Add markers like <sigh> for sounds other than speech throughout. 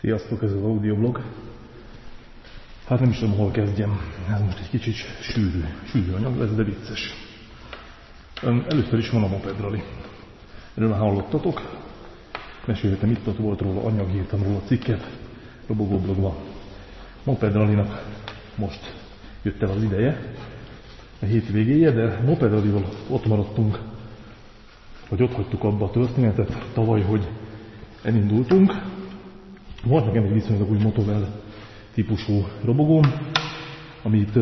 Sziasztok, ez az audioblog. Hát nem is tudom, hol kezdjem. Ez most egy kicsit sűrű, sűrű anyag lesz, de vicces. Először is van a Moped Rally. Erről már hallottatok. Meséltem itt, ott volt róla anyag, írtam róla cikket. Robogó blogban. Moped Rally-nak most jött el az ideje. A hét végéje, de Moped rally ott maradtunk, vagy ott hagytuk abba a történetet tavaly, hogy elindultunk, volt nekem egy viszonylag új Motovel típusú robogóm, amit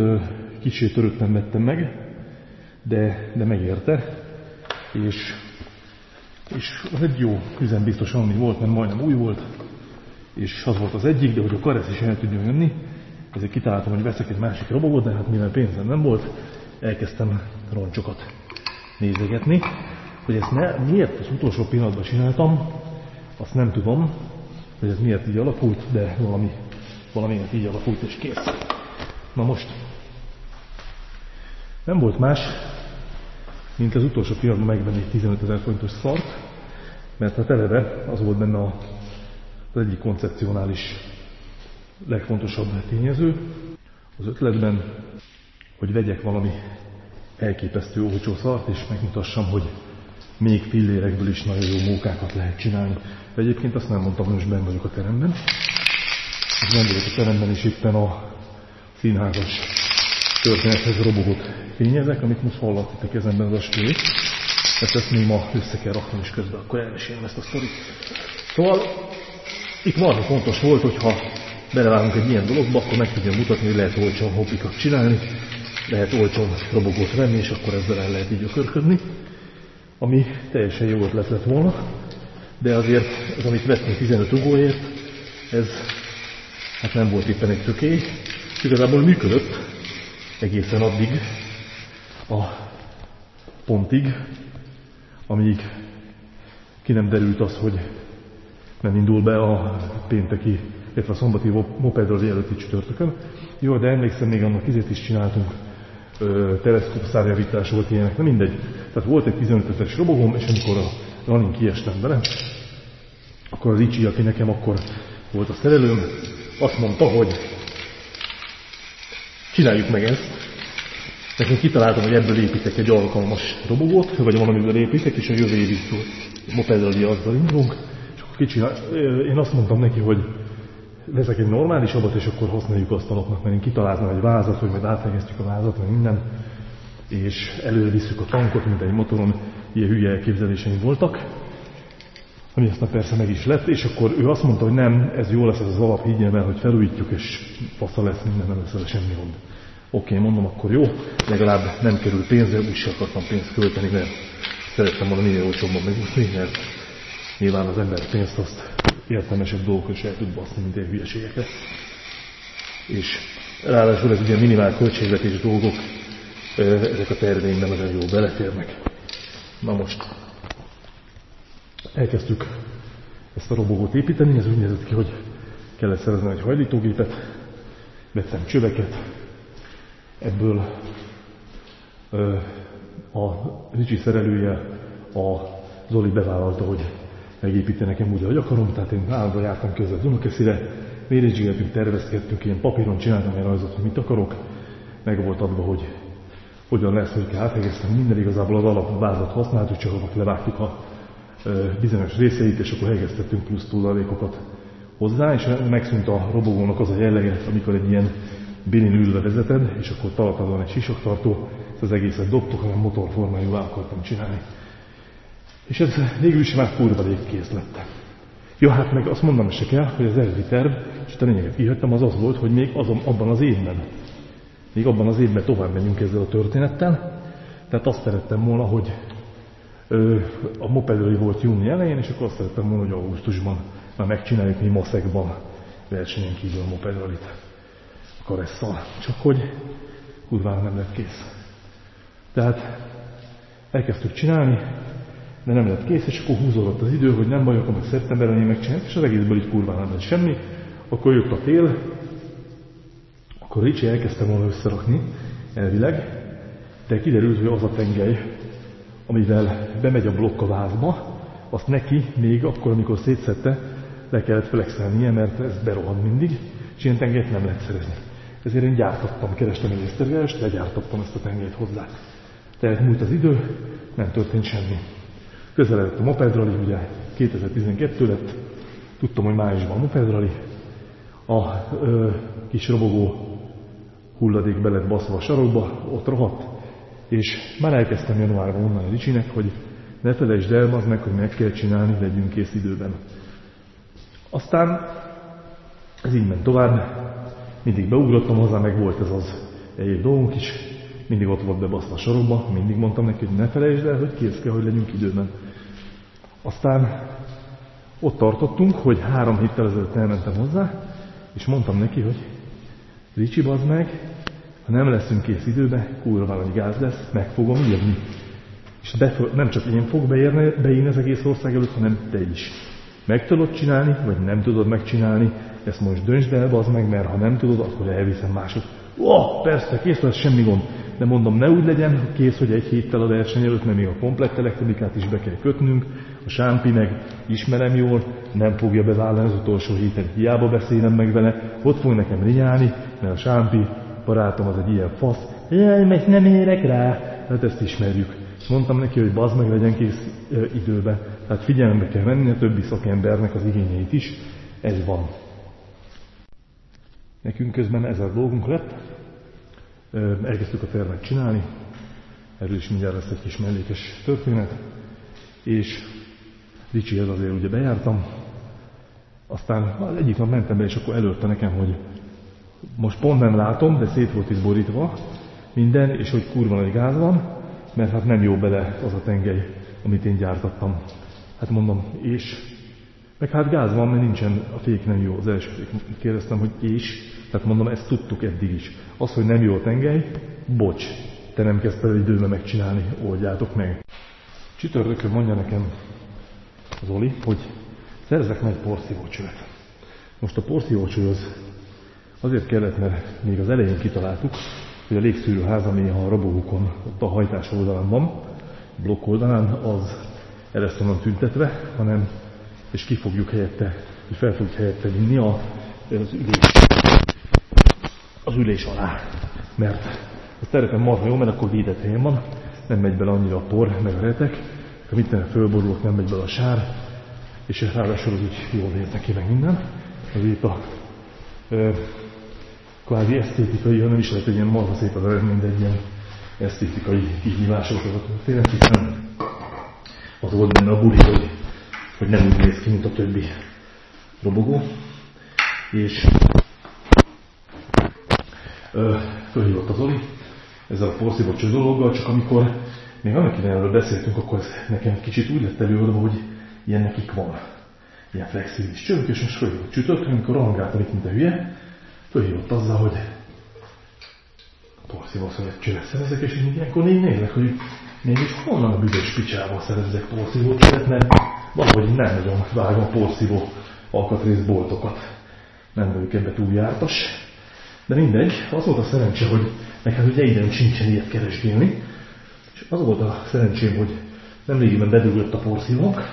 kicsit törötten vettem meg, de, de megérte, és, és az egy jó üzembiztos, ami volt, mert majdnem új volt, és az volt az egyik, de hogy a karesz is el tudjon jönni, ezért kitaláltam, hogy veszek egy másik robogot, de hát mivel pénzem nem volt, elkezdtem roncsokat nézegetni. Hogy ezt ne, miért az utolsó pillanatban csináltam, azt nem tudom, hogy ez miért így alakult, de valami, valamiért így alakult, és kész. Na most, nem volt más, mint az utolsó pillanatban megvenni egy 15 ezer forintos szart, mert hát eleve az volt benne a, az egyik koncepcionális legfontosabb tényező az ötletben, hogy vegyek valami elképesztő olcsó szart, és megmutassam, hogy még fillérekből is nagyon jó mókákat lehet csinálni. Egyébként azt nem mondtam, hogy most benn vagyok a teremben. És nem vagyok a teremben is éppen a színházas történethez robogott fényezek, amit most hallatik a kezemben az a stíl. Ezt, ezt még ma össze kell raknom, és közben akkor elmesélem ezt a sztorit. Szóval itt valami fontos volt, hogyha belevágunk egy ilyen dologba, akkor meg tudjam mutatni, hogy lehet olcsón hobbikat csinálni, lehet olcsón robogót venni, és akkor ezzel el lehet így ökörködni ami teljesen jó ötlet lett volna, de azért az, amit vettünk 15 ugóért, ez hát nem volt éppen egy tökély, igazából működött egészen addig, a pontig, amíg ki nem derült az, hogy nem indul be a pénteki, illetve a szombati mopedról előtti csütörtökön. Jó, de emlékszem, még annak izét is csináltunk, teleszkóp szárjavítás volt ilyenek, nem mindegy. Tehát volt egy 15 ezeres robogom, és amikor a running kiestem bele, akkor az Icsi, aki nekem akkor volt a szerelőm, azt mondta, hogy csináljuk meg ezt. Nekem kitaláltam, hogy ebből építek egy alkalmas robogót, vagy valamiből építek, és a jövő évi mopeddel azzal indulunk. És akkor kicsi, én azt mondtam neki, hogy veszek egy normálisabbat, és akkor használjuk azt a napnak, mert én kitaláltam egy vázat, hogy majd áthelyeztjük a vázat, vagy minden, és elővisszük a tankot, mint egy motoron, ilyen hülye elképzeléseim voltak, ami aztán persze meg is lett, és akkor ő azt mondta, hogy nem, ez jó lesz ez az alap, higgyem el, hogy felújítjuk, és fasza lesz, minden nem lesz semmi gond. Oké, mondom, akkor jó, legalább nem kerül pénzre, úgy sem akartam pénzt költeni, mert szerettem volna minél olcsóbban megúszni, mert nyilván az ember pénzt azt értelmesebb dolgok is el tud baszni, mint egy hülyeségeket. És ráadásul ez ugye minimál költségvetés dolgok, ezek a terveimben nagyon jól beleférnek. Na most, elkezdtük ezt a robogót építeni, ez úgy nézett ki, hogy kellett szerezni egy hajlítógépet, vettem csöveket, ebből a Ricsi szerelője, a Zoli bevállalta, hogy megépíteni nekem úgy, ahogy akarom, tehát én állandóan jártam közben Dunakeszire, mérészsgéltünk, tervezkedtünk, ilyen papíron csináltam egy rajzot, hogy mit akarok, meg volt adva, hogy hogyan lesz, hogy kell áthegeztem. Minden, igazából az alapvázat használtuk, csak akkor levágtuk a bizonyos részeit, és akkor hegeztettünk plusz tudalékokat hozzá, és megszűnt a robogónak az a jellege, amikor egy ilyen bilin ülve vezeted, és akkor talatad van egy sisaktartó, ezt az egészet dobtok, hanem motorformájú akartam csinálni. És ez végül is már kurva rég kész lett. Ja, hát meg azt mondom se kell, hogy az eredeti terv, és a lényeget kihagytam, az az volt, hogy még azon, abban az évben, még abban az évben tovább megyünk ezzel a történettel. Tehát azt szerettem volna, hogy ö, a mopedői volt júni elején, és akkor azt szerettem volna, hogy augusztusban már megcsináljuk mi Maszekban versenyen kívül a mopedőlit karesszal. Csak hogy kurvára nem lett kész. Tehát elkezdtük csinálni, de nem lett kész, és akkor húzódott az idő, hogy nem baj, akkor meg szeptemberben én megcsinálom, és az egészből így kurván nem lett semmi. Akkor jött a tél, akkor Ricsi elkezdte volna összerakni, elvileg, de kiderült, hogy az a tengely, amivel bemegy a blokk a vázba, azt neki még akkor, amikor szétszette, le kellett flexelnie, mert ez berohad mindig, és ilyen tengelyt nem lehet szerezni. Ezért én gyártattam, kerestem egy esztergást, legyártattam ezt a tengelyt hozzá. Tehát múlt az idő, nem történt semmi. Közeledett a mopedrali, ugye 2012 lett, tudtam, hogy májusban a mopedrali, a ö, kis robogó hulladék be lett baszva a sarokba, ott rohadt, és már elkezdtem januárban mondani Ricsinek, hogy ne felejtsd el, az meg, hogy meg kell csinálni, legyünk kész időben. Aztán ez így ment tovább, mindig beugrottam hozzá, meg volt ez az egyéb dolgunk is, mindig ott volt bebaszva a sorokba, mindig mondtam neki, hogy ne felejtsd el, hogy kész kell, hogy legyünk időben. Aztán ott tartottunk, hogy három héttel ezelőtt elmentem hozzá, és mondtam neki, hogy Ricsi, bazd meg, ha nem leszünk kész időben, kurva nagy gáz lesz, meg fogom írni. És be, nem csak én fog beírni, beírni az egész ország előtt, hanem te is. Meg tudod csinálni, vagy nem tudod megcsinálni, ezt most döntsd el, az meg, mert ha nem tudod, akkor elviszem másod. Ó, oh, persze, kész lesz, semmi gond. De mondom, ne úgy legyen, kész, hogy egy héttel a verseny előtt, mert még a komplett elektronikát is be kell kötnünk, a sámpi meg ismerem jól, nem fogja bevállalni az utolsó héten. Hiába beszélem meg vele, ott fog nekem rinyálni, mert a sámpi barátom az egy ilyen fasz. Jaj, meg nem érek rá. Hát ezt ismerjük. Mondtam neki, hogy bazd meg legyen kész ö, időben. Tehát figyelembe kell venni a többi szakembernek az igényeit is. Ez van. Nekünk közben ezer dolgunk lett. Elkezdtük a tervet csinálni. Erről is mindjárt lesz egy kis mellékes történet. És Ricsihez azért ugye bejártam. Aztán az egyik nap mentem be, és akkor előtte nekem, hogy most pont nem látom, de szét volt itt borítva minden, és hogy kurva nagy gáz van, mert hát nem jó bele az a tengely, amit én gyártattam. Hát mondom, és? Meg hát gáz van, mert nincsen, a fék nem jó. Az első kérdeztem, hogy és? Tehát mondom, ezt tudtuk eddig is. Az, hogy nem jó tengely, bocs, te nem kezdted időben megcsinálni, oldjátok meg. Csütörtökön mondja nekem az Oli, hogy szerzek meg porszívócsövet. Most a porszívócső az azért kellett, mert még az elején kitaláltuk, hogy a légszűrőház, ami a robogókon, ott a hajtás oldalán van, blokk oldalán, az el lesz onnan tüntetve, hanem, és ki fogjuk helyette, hogy fel fogjuk helyette vinni a, az ülés, az ülés alá. Mert a terepen marha jó, mert akkor védett helyen van, nem megy bele annyira a por, meg a retek, ha minden fölborulok, nem megy bele a sár, és ráadásul az úgy jól ér neki meg minden. Azért a ö, kvázi esztétikai, ha nem is lehet egy ilyen marha szép az eredmény, de egy ilyen esztétikai kihívásokat történet, hiszen az volt benne a buli, hogy, hogy nem úgy néz ki, mint a többi robogó. És fölhívott az Oli ezzel a porszívócső dologgal, csak amikor még annak idején erről beszéltünk, akkor ez nekem kicsit úgy lett előadva, hogy ilyen nekik van. Ilyen flexibilis csők, és most fölhívott csütörtök, amikor rangáltam itt, mint a hülye, fölhívott azzal, hogy porszívószövet csövet szerezek, és én ilyenkor így nézek, hogy mégis honnan a büdös picsával szerezzek porszívó csövet, mert valahogy nem nagyon vágom porszívó alkatrészboltokat. Nem vagyok ebbe túl jártas. De mindegy, az volt a szerencse, hogy nekem ugye időm sincsen ilyet keresgélni, és az volt a szerencsém, hogy nemrégiben bedugott a porszívónk,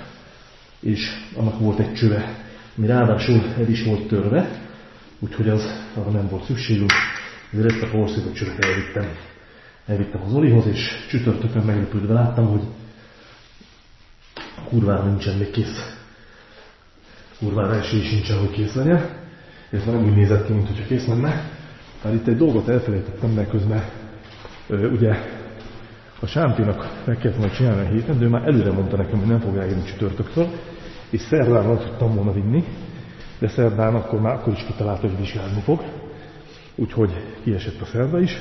és annak volt egy csöve, ami ráadásul el is volt törve, úgyhogy az arra nem volt szükségünk, ezért ezt a porszívó csövet elvittem. Elvittem az Olihoz, és csütörtökön meglepődve láttam, hogy kurvára nincsen még kész. Kurvára esély sincsen, hogy kész legyen. Ez nem úgy nézett ki, mintha kész lenne. Már itt egy dolgot elfelejtettem, mert közben ugye a Sámpinak meg kellett volna csinálni a héten, de ő már előre mondta nekem, hogy nem fog eljönni csütörtöktől, és szerdán el tudtam volna vinni, de szerdán akkor már akkor is kitalálta, hogy vizsgálni fog, úgyhogy kiesett a szerda is,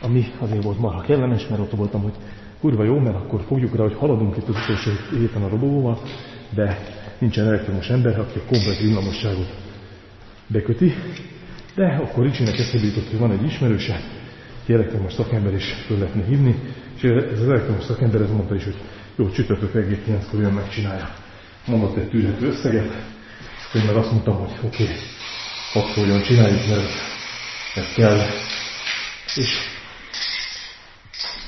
ami azért volt marha kellemes, mert ott voltam, hogy kurva jó, mert akkor fogjuk rá, hogy haladunk itt az utolsó héten a robogóval, de nincsen elektromos ember, aki a komplet villamosságot beköti, de akkor Ricsinek eszébe jutott, hogy van egy ismerőse, egy elektromos szakember is föl lehetne hívni, és ez az elektromos szakember ez mondta is, hogy jó, csütörtök reggel 9-kor jön megcsinálja. Mondott egy tűrhető összeget, én meg azt mondtam, hogy oké, okay, hadd csináljuk, mert ez kell. És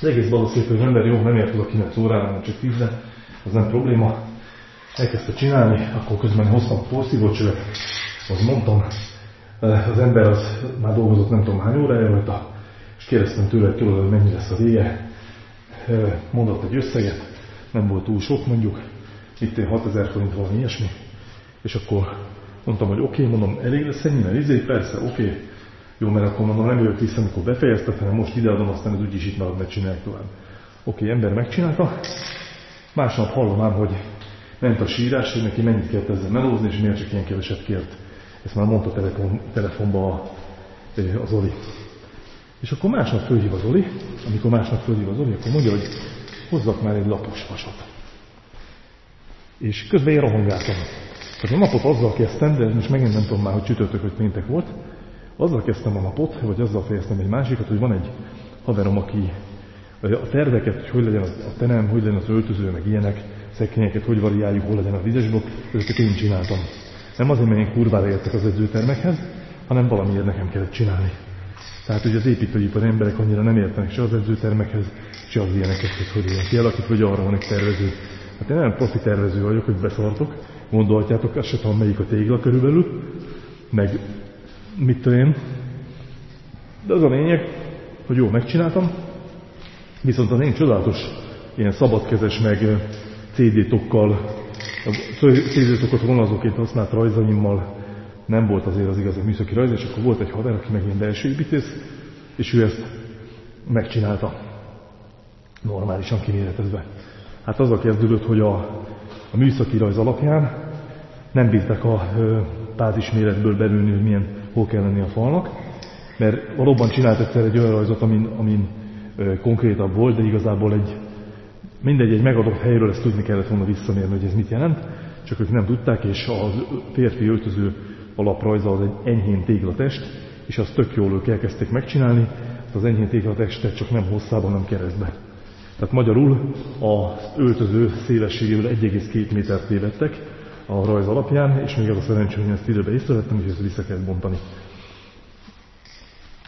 az egész szép, hogy ember jó, nem ért oda 9 órára, hanem csak 10 az nem probléma. elkezdte csinálni, akkor közben hoztam porszívócsövet, azt mondtam, az ember az már dolgozott nem tudom hány órája rajta, és kérdeztem tőle, hogy tudod, hogy mennyi lesz a vége. Mondott egy összeget, nem volt túl sok mondjuk, itt 6000 forint valami ilyesmi, és akkor mondtam, hogy oké, okay, mondom, elég lesz ennyi, mert izé, persze, oké, okay. jó, mert akkor mondom, nem jövök vissza, amikor befejeztem, hanem most ideadom, aztán ez úgyis itt marad, mert csinálják tovább. Oké, okay, ember megcsinálta, másnap hallom ám, hogy ment a sírás, hogy neki mennyit kellett ezzel melózni, és miért csak ilyen keveset kért. Ezt már mondta telefon, telefonba az Oli. És akkor másnap fölhív az Oli, amikor másnap fölhív az Oli, akkor mondja, hogy hozzak már egy lapos vasat. És közben én rohangáltam. Tehát a napot azzal kezdtem, de most megint nem tudom már, hogy csütörtök vagy péntek volt, azzal kezdtem a napot, vagy azzal fejeztem egy másikat, hogy van egy haverom, aki a terveket, hogy hogy legyen a tenem, hogy legyen az öltöző, meg ilyenek, szekrényeket, hogy variáljuk, hol legyen a vizesblokk, ezeket én csináltam. Nem azért, mert én kurvára értek az edzőtermekhez, hanem valamiért nekem kellett csinálni. Tehát, hogy az építőipar emberek annyira nem értenek se az edzőtermekhez, se az ilyeneket, hogy hogy ilyen kialakít, vagy arra van egy tervező. Hát én nem profi tervező vagyok, hogy beszartok, gondolhatjátok, azt se tudom, melyik a tégla körülbelül, meg mit tudom én. De az a lényeg, hogy jó, megcsináltam, viszont az én csodálatos ilyen szabadkezes, meg CD-tokkal, CD-tokat vonalzóként használt rajzaimmal nem volt azért az igazi műszaki rajz, és akkor volt egy haver, aki meg ilyen belső építész, és ő ezt megcsinálta normálisan kiméretezve. Hát az a kezdődött, hogy a, a műszaki rajz alapján nem bírták a pázis méretből belülni, hogy milyen, hol kell lenni a falnak, mert valóban csinált egyszer egy olyan rajzot, amin, amin konkrétabb volt, de igazából egy mindegy, egy megadott helyről ezt tudni kellett volna visszamérni, hogy ez mit jelent, csak ők nem tudták, és a férfi öltöző alaprajza az egy enyhén téglatest, és azt tök jól ők elkezdték megcsinálni, az enyhén téglatestet csak nem hosszában, nem keresztbe. Tehát magyarul az öltöző szélességével 1,2 métert tévedtek a rajz alapján, és még az a szerencsé, hogy ezt időben észrevettem, és ezt vissza kell bontani.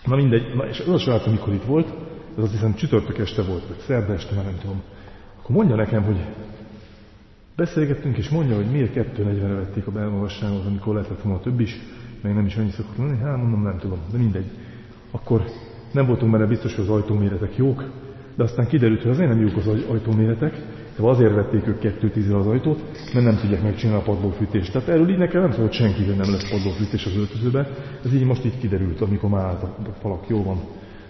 Na mindegy, na és az a srác, amikor itt volt, ez azt hiszem csütörtök este volt, vagy szerda este, már nem tudom. Akkor mondja nekem, hogy beszélgettünk, és mondja, hogy miért 240-re vették a belmagasságot, amikor lehetett volna több is, meg nem is annyi szokott lenni, hát mondom, nem tudom, de mindegy. Akkor nem voltunk benne biztos, hogy az ajtóméretek jók, de aztán kiderült, hogy azért nem jók az ajtóméretek, de azért vették ők 210 az ajtót, mert nem tudják megcsinálni a padlófűtést. Tehát erről így nekem nem szólt senki, hogy nem lesz padlófűtés az öltözőbe. Ez így most így kiderült, amikor már állt a falak, jó van,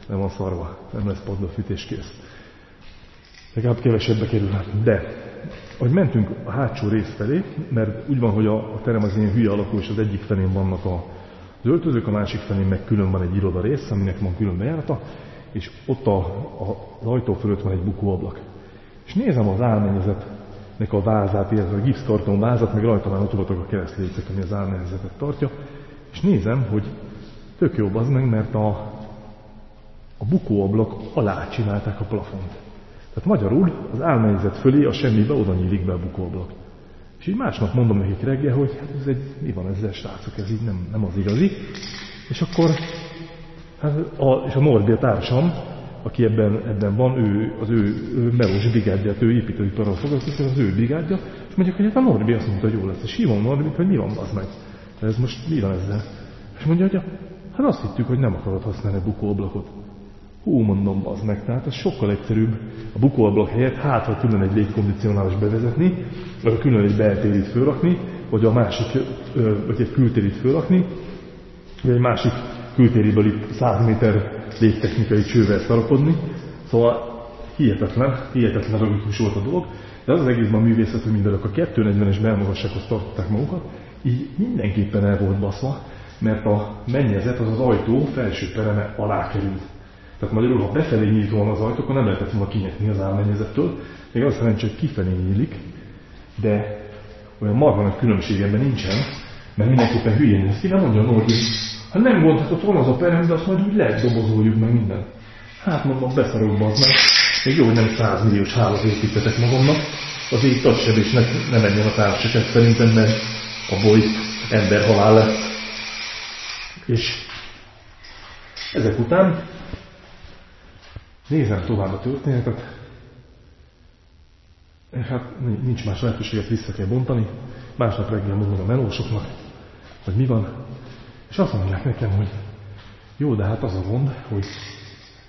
nem van szarva, nem lesz padlófűtés kész. Legalább kevesebbe kerül. De, ahogy mentünk a hátsó rész felé, mert úgy van, hogy a, a terem az ilyen hülye alakú, és az egyik felén vannak a, az öltözők, a másik felén meg külön van egy iroda rész, aminek van külön bejárata, és ott a, a, az ajtó fölött van egy bukóablak. És nézem az álmennyezetnek a vázát, illetve a gipszkarton vázat, meg rajta már ott voltak a keresztlécek, ami az álmennyezetet tartja, és nézem, hogy tök jó az meg, mert a, a bukóablak alá csinálták a plafont. Tehát magyarul az álmegyzet fölé a semmibe oda nyílik be a bukóablak. És így másnap mondom nekik reggel, hogy hát ez egy, mi van ezzel srácok, ez így nem, nem az igazi. És akkor, hát a, és a Norbi a társam, aki ebben, ebben van, ő, az ő, ő melós brigádja, ő építőiparral foglalkozik, az ő brigádja, és mondjuk, hogy hát a Norbi azt mondta, hogy jó lesz. És hívom Norbi, hogy mi van az meg. Ez most mi van ezzel? És mondja, hogy hát azt hittük, hogy nem akarod használni a bukóablakot. Hú, mondom, az meg, tehát ez sokkal egyszerűbb a bukóablak helyett, hát ha külön egy légkondicionálás bevezetni, vagy külön egy beltérit fölrakni, vagy a másik, vagy egy kültérit fölrakni, vagy egy másik kültériből itt 100 méter légtechnikai csővel szarakodni. Szóval hihetetlen, hihetetlen logikus volt a dolog, de az az egészben a művészet, hogy mindenek a 240-es belmagassághoz tartották magukat, így mindenképpen el volt baszva, mert a mennyezet az az ajtó felső pereme alá került. Tehát magyarul, ha befelé nyílt volna az ajtó, akkor nem lehetett volna kinyitni az álmennyezettől. Még az szerencsé, hogy kifelé nyílik, de olyan marha nagy különbség ebben nincsen, mert mindenképpen hülyén néz ki, nem mondja Norbi, ha nem gondolhatott volna az a perem, de azt majd úgy dobozoljuk meg minden. Hát mondom, beszarok meg. Még jó, hogy nem 100 milliós hálót építetek magamnak. Az így tagsebésnek ne menjen a társaság szerintem, mert a boly ember halál lesz. És ezek után nézem tovább a történetet, Hát nincs más lehetőséget, vissza kell bontani. Másnap reggel mondom a melósoknak, hogy mi van. És azt mondják nekem, hogy jó, de hát az a gond, hogy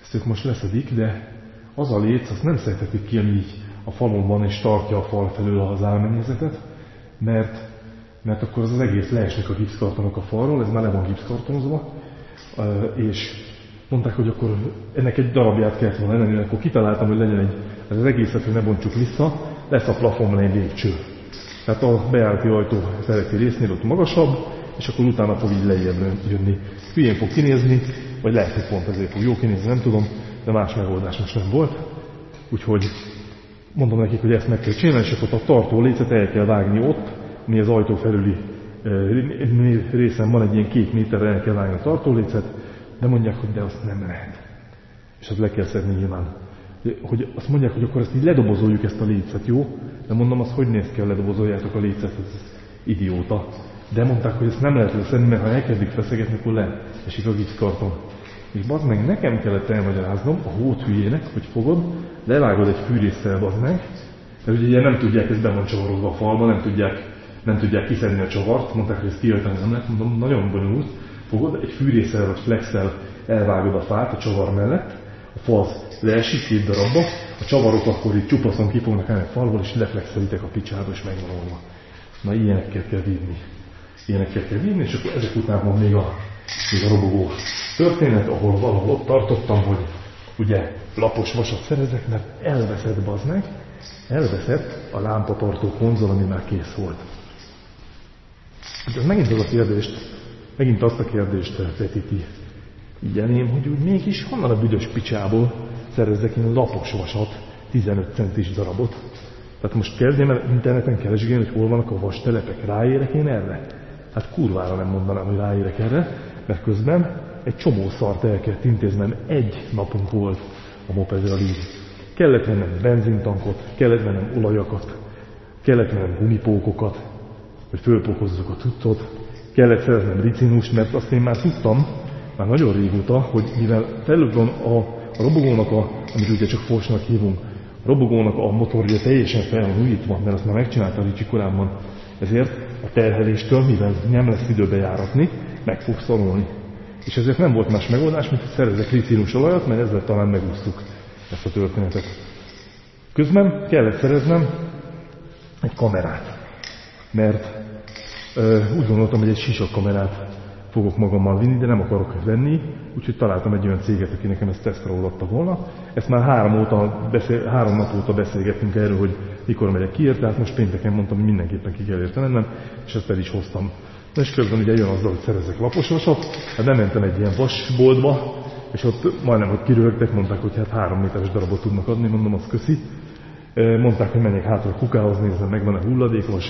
ezt ők most leszedik, de az a léc, azt nem szeretetik ki, ami így a falon van és tartja a fal felől az álmennyezetet, mert, mert akkor az, az egész leesnek a gipszkartonok a falról, ez már le van gipszkartonozva, és mondták, hogy akkor ennek egy darabját kellett volna lenni, akkor kitaláltam, hogy legyen egy, ez az egészet, hogy ne bontsuk vissza, lesz a plafon egy lépcső. Tehát a beállti ajtó feletti résznél ott magasabb, és akkor utána fog így lejjebb jönni. Hülyén fog kinézni, vagy lehet, hogy pont ezért fog jó kinézni, nem tudom, de más megoldás most nem volt. Úgyhogy mondom nekik, hogy ezt meg kell csinálni, és akkor a tartó lécet el kell vágni ott, mi az ajtó felüli eh, részen van egy ilyen két méterre el kell vágni a tartólécet, de mondják, hogy de azt nem lehet. És azt le kell szedni nyilván. Hogy azt mondják, hogy akkor ezt így ledobozoljuk ezt a lécet, jó? De mondom, az hogy néz ki, hogy ledobozoljátok a lécet, ez idióta. De mondták, hogy ezt nem lehet leszedni, mert ha elkezdik feszegetni, akkor le esik a karton. És bazd meg, nekem kellett elmagyaráznom a hót hülyének, hogy fogod, levágod egy fűrészsel, bazd meg, mert ugye nem tudják, ez be van csavarozva a falba, nem tudják, nem tudják kiszedni a csavart, mondták, hogy ezt kiölteni nem lehet, mondom, nagyon bonyolult, fogod, egy fűrészsel vagy flexel elvágod a fát a csavar mellett, a fal leesik két darabba, a csavarok akkor itt csupaszon ki fognak állni a falból, és leflexelitek a picsába, és megvan olva. Na ilyenekkel kell vinni. Ilyenekkel kell vinni, és akkor ezek után van még a, még a robogó történet, ahol valahol ott tartottam, hogy ugye lapos vasat szerezek, mert elveszett bazd meg, elveszett a lámpatartó konzol, ami már kész volt. Ez megint az a kérdést, megint azt a kérdést vetíti így elém, hogy úgy mégis honnan a büdös picsából szerezzek én lapos vasat, 15 centis darabot. Tehát most kezdjem el interneten keresgélni, hogy hol vannak a vastelepek, ráérek én erre? Hát kurvára nem mondanám, hogy ráérek erre, mert közben egy csomó szart el kellett intéznem, egy napunk volt a mopedre lív. Kellett vennem benzintankot, kellett vennem olajakat, kellett vennem gumipókokat, hogy fölpokozzuk a tudtot, kellett szereznem ricinust, mert azt én már tudtam, már nagyon régóta, hogy mivel felül van a, a robogónak, a, amit ugye csak forsnak hívunk, a robogónak a motorja teljesen fel van újítva, mert azt már megcsinálta a Ricsi korábban, ezért a terheléstől, mivel nem lesz időbe járatni, meg fog szorulni. És ezért nem volt más megoldás, mint hogy szerezek ricinus olajat, mert ezzel talán megúsztuk ezt a történetet. Közben kellett szereznem egy kamerát, mert úgy gondoltam, hogy egy sisak kamerát fogok magammal vinni, de nem akarok venni, úgyhogy találtam egy olyan céget, aki nekem ezt tesztre adta volna. Ezt már három, óta beszél, három nap óta beszélgettünk erről, hogy mikor megyek ki tehát most pénteken mondtam, hogy mindenképpen ki kell érte mennem, és ezt el is hoztam. Na és közben ugye jön azzal, hogy szerezek laposvasat, hát nem mentem egy ilyen vasboltba, és ott majdnem, hogy kirögtek, mondták, hogy hát három méteres darabot tudnak adni, mondom, az köszi. Mondták, hogy menjek hátra kukához, nézzem, meg van-e hulladékos.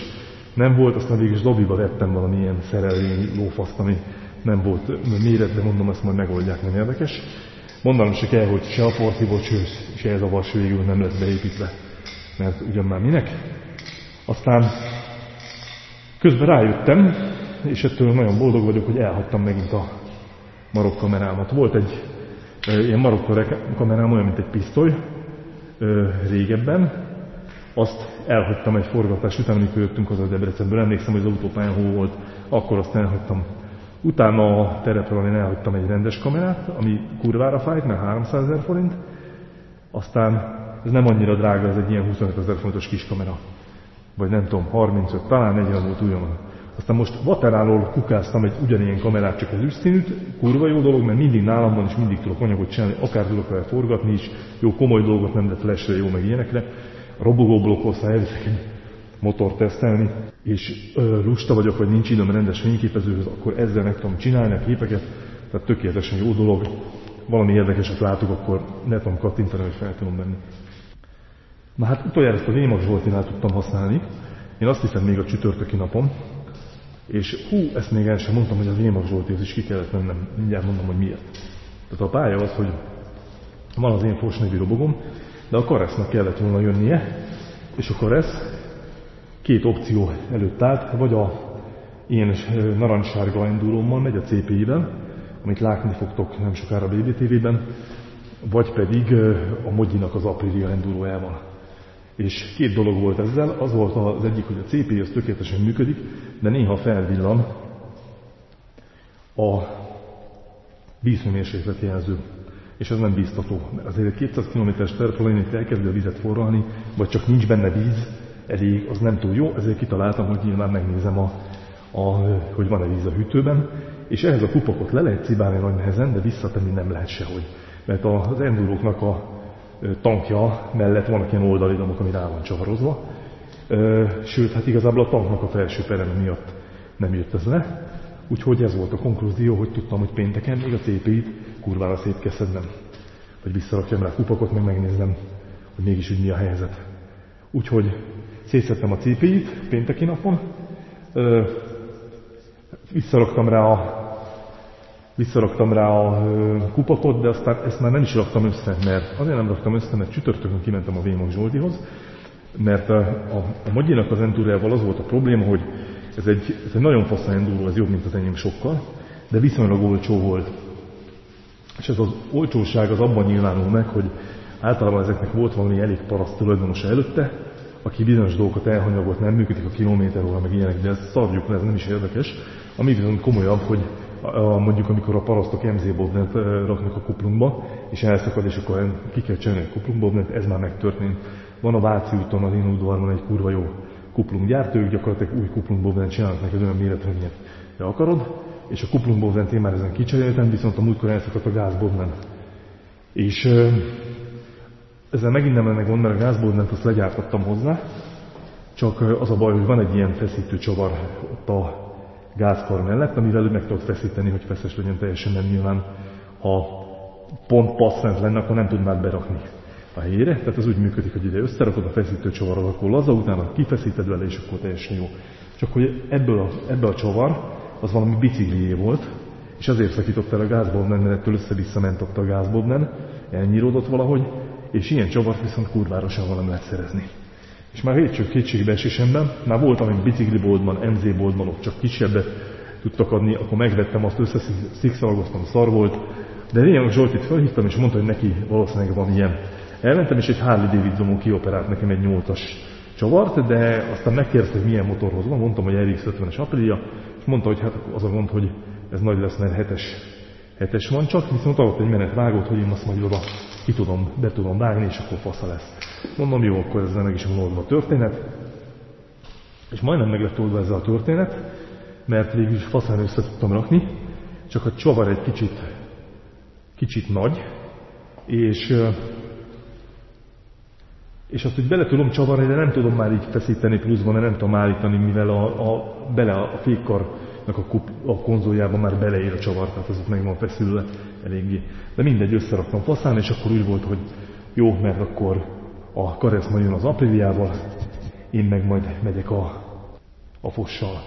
Nem volt, aztán végül is dobiba vettem valamilyen szerelvény lófaszt, ami nem volt méret, de mondom, ezt majd megoldják, nem érdekes. Mondanom se kell, hogy se a portívó csősz, se ez a vas végül nem lesz beépítve, mert ugyan már minek. Aztán közben rájöttem, és ettől nagyon boldog vagyok, hogy elhagytam megint a marok kamerámat. Volt egy ilyen marok kamerám, olyan, mint egy pisztoly, régebben. Azt elhagytam egy forgatás után, amikor jöttünk az Debrecenből. Emlékszem, hogy az autópályán hó volt, akkor azt elhagytam. Utána a terepről én elhagytam egy rendes kamerát, ami kurvára fájt, mert 300 ezer forint. Aztán ez nem annyira drága, ez egy ilyen 25 ezer forintos kis kamera. Vagy nem tudom, 35, talán egy volt újonnan. Aztán most Vaterálól kukáztam egy ugyanilyen kamerát, csak az üstszínűt, kurva jó dolog, mert mindig nálam van, és mindig tudok anyagot csinálni, akár tudok vele forgatni is, jó komoly dolgot, nem, de flashre jó, meg ilyenekre. A elviszek egy motor tesztelni, és ö, lusta vagyok, vagy nincs időm rendes fényképezőhöz, akkor ezzel meg tudom csinálni a képeket, tehát tökéletesen jó dolog. Valami érdekeset látok, akkor ne tudom kattintani, hogy fel tudom menni. Na hát utoljára ezt a Vémak Zsoltinál tudtam használni. Én azt hiszem még a csütörtöki napon, és hú, ezt még el sem mondtam, hogy az Émak Zsoltihoz is ki kellett mennem, mindjárt mondom, hogy miért. Tehát a pálya az, hogy van az én Fos nevű robogom, de a Karesznak kellett volna jönnie, és a Karesz két opció előtt állt, vagy a én narancssárga endulómmal megy a CPI-vel, amit látni fogtok nem sokára a BBTV-ben, vagy pedig a Mogyinak az Aprilia endulójával. És két dolog volt ezzel, az volt az egyik, hogy a CPU az tökéletesen működik, de néha felvillan a vízhőmérséklet jelző. És ez nem bíztató. Azért egy 200 km-es itt elkezdi a vizet forralni, vagy csak nincs benne víz, elég, az nem túl jó, ezért kitaláltam, hogy nyilván megnézem, a, a, hogy van-e víz a hűtőben, és ehhez a kupakot le lehet cibálni nagy nehezen, de visszatenni nem lehet sehogy. Mert az enduróknak a tankja mellett vannak ilyen oldalidomok, ami rá van csavarozva. Sőt, hát igazából a tanknak a felső pereme miatt nem jött ez le. Úgyhogy ez volt a konklúzió, hogy tudtam, hogy pénteken még a CP-t kurvára szét kell szednem. Hogy visszarakjam rá kupakot, meg megnézem, hogy mégis úgy mi a helyzet. Úgyhogy szétszettem a CP-t pénteki napon, visszaraktam rá a visszaraktam rá a kupakot, de aztán ezt már nem is raktam össze, mert azért nem raktam össze, mert csütörtökön kimentem a Vémon Zsoldihoz, mert a, a, a Magyarnak az endurával az volt a probléma, hogy ez egy, ez egy nagyon fasz enduro, ez jobb, mint az enyém sokkal, de viszonylag olcsó volt. És ez az olcsóság az abban nyilvánul meg, hogy általában ezeknek volt valami elég paraszt tulajdonosa előtte, aki bizonyos dolgokat elhanyagolt, nem működik a kilométer óra, meg ilyenek, de ez szarjuk le, ez nem is érdekes. Ami viszont komolyabb, hogy a, mondjuk amikor a parasztok MZ bobnet raknak a kuplunkba, és elszakad, és akkor ki kell csinálni a kuplunkbobnet, ez már megtörtént. Van a Váci úton, az Inudvarban egy kurva jó kuplunggyártó, ők gyakorlatilag új kuplunkbobnet csinálnak neked olyan méretre, de akarod, és a kuplunkbobnet én már ezen kicseréltem, viszont a múltkor elszakadt a gázbobnen. És ezzel megint nem lenne gond, mert a gázbobnet azt legyártottam hozzá, csak az a baj, hogy van egy ilyen feszítő csavar ott a gázkar mellett, amivel meg tudod feszíteni, hogy feszes legyen teljesen, nem nyilván ha pont passzent lenne, akkor nem tudnád berakni a helyére. Tehát ez úgy működik, hogy ide összerakod a feszítő csavarral, akkor laza, utána kifeszíted vele, és akkor teljesen jó. Csak hogy ebből a, ebből a csavar, az valami biciklié volt, és azért szakított el a gázbobnen, mert ettől össze-vissza ment a gázbobnen, elnyíródott valahogy, és ilyen csavart viszont kurvára sem valami lehet szerezni. És már rétső kétségbeesésemben, már voltam egy bicikliboltban, MZ boltban, ott csak kisebbet tudtak adni, akkor megvettem, azt összeszikszalagoztam, szar volt. De Réjang Zsoltit felhívtam, és mondta, hogy neki valószínűleg van ilyen. Elmentem, és egy Harley Davidson kioperált nekem egy 8-as csavart, de aztán megkérdezte, hogy milyen motorhoz van, mondtam, hogy RX-50-es Aprilia, mondta, hogy hát az a gond, hogy ez nagy lesz, mert hetes, hetes van csak, viszont adott egy menet vágott, hogy én azt majd oda ki tudom, be tudom vágni, és akkor fasza lesz. Mondom, jó, akkor ezzel meg is van a történet. És majdnem meg lett oldva ezzel a történet, mert végül is faszán össze tudtam rakni, csak a csavar egy kicsit, kicsit nagy, és, és azt, hogy bele tudom csavarni, de nem tudom már így feszíteni pluszban, mert nem tudom állítani, mivel a, a, bele a fékkarnak a, kup, a konzoljában már beleér a csavar, tehát az ott meg van feszülve eléggé. De mindegy, összeraktam faszán, és akkor úgy volt, hogy jó, mert akkor a kareszma jön az apriliával, én meg majd megyek a, a fossal.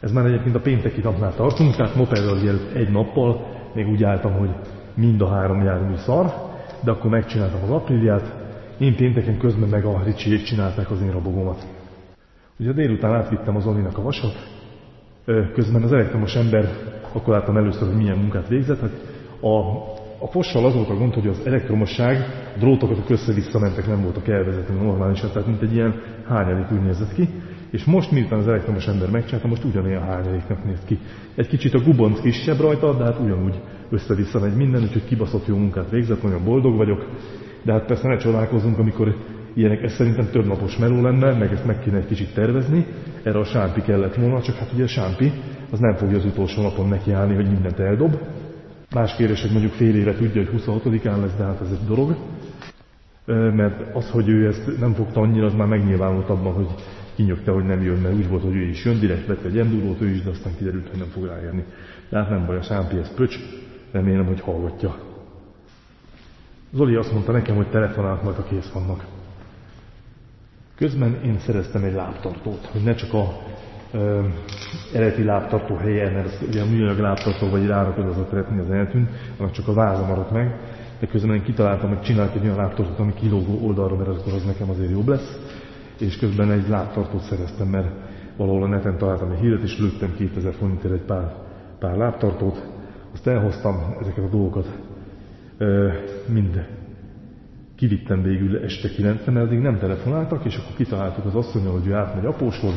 Ez már egyébként a pénteki napnál tartunk, tehát mopeddel egy nappal még úgy álltam, hogy mind a három jármű szar, de akkor megcsináltam az apriliát, én pénteken közben meg a Ricsiék csinálták az én rabogomat. Ugye délután átvittem az Olinak a vasat, közben az elektromos ember, akkor láttam először, hogy milyen munkát végzett, hát a a fossal az volt a gond, hogy az elektromosság, a drótokat össze-vissza mentek, nem voltak elvezetni normálisan, tehát mint egy ilyen hányadik úgy nézett ki. És most, miután az elektromos ember megcsinálta, most ugyanilyen hányadiknak néz ki. Egy kicsit a gubanc kisebb rajta, de hát ugyanúgy össze-vissza megy minden, úgyhogy kibaszott jó munkát végzett, nagyon boldog vagyok. De hát persze ne csodálkozzunk, amikor ilyenek, ez szerintem több napos meló lenne, meg ezt meg kéne egy kicsit tervezni. Erre a sámpi kellett volna, csak hát ugye a sámpi az nem fogja az utolsó napon nekiállni, hogy mindent eldob, Más kérdés, hogy mondjuk fél éve tudja, hogy 26-án lesz, de hát ez egy dolog. Mert az, hogy ő ezt nem fogta annyira, az már megnyilvánult abban, hogy kinyögte, hogy nem jön, mert úgy volt, hogy ő is jön, direkt vett egy endulót, ő is, de aztán kiderült, hogy nem fog ráérni. De hát nem baj, a Sámpi ez pöcs, remélem, hogy hallgatja. Zoli azt mondta nekem, hogy telefonált majd, a kész vannak. Közben én szereztem egy lábtartót, hogy ne csak a eredeti lábtartó helye, mert ugye a műanyag lábtartó vagy rárakod az a teretni, az eltűnt, annak csak a váza maradt meg. De közben én kitaláltam, hogy csinálok egy olyan lábtartót, ami kilógó oldalra, mert akkor az nekem azért jobb lesz. És közben egy lábtartót szereztem, mert valahol a neten találtam egy híret, és lőttem 2000 forintért egy pár, pár lábtartót. Azt elhoztam ezeket a dolgokat, mind kivittem végül este 9 mert addig nem telefonáltak, és akkor kitaláltuk az asszonyal, hogy ő átmegy apóshoz,